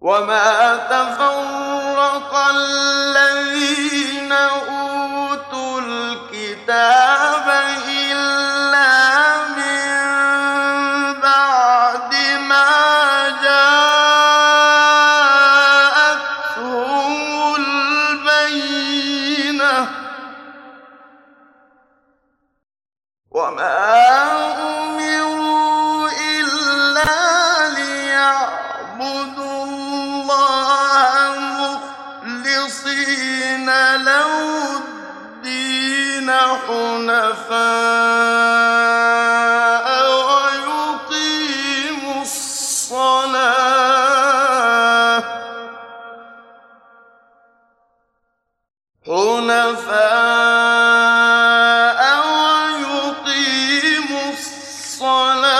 وما تفرق الذين أوتوا الكتاب إلا من بعد ما جاءتهم البينة وما حنفاء ويقيموا الصلاة.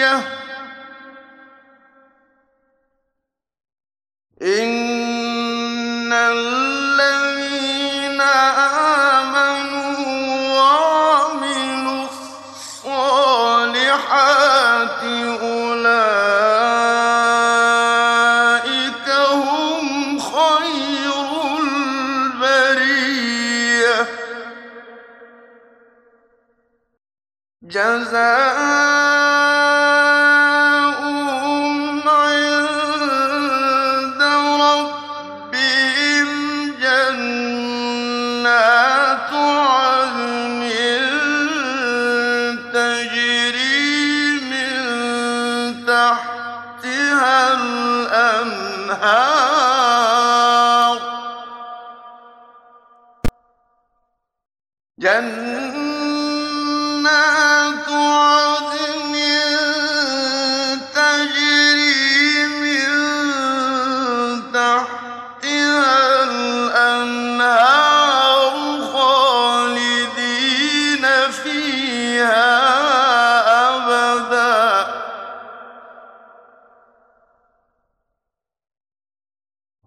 البرية إن الذين آمنوا وعملوا الصالحات أولئك هم خير البرية. جزاؤهم الأنهار. جنات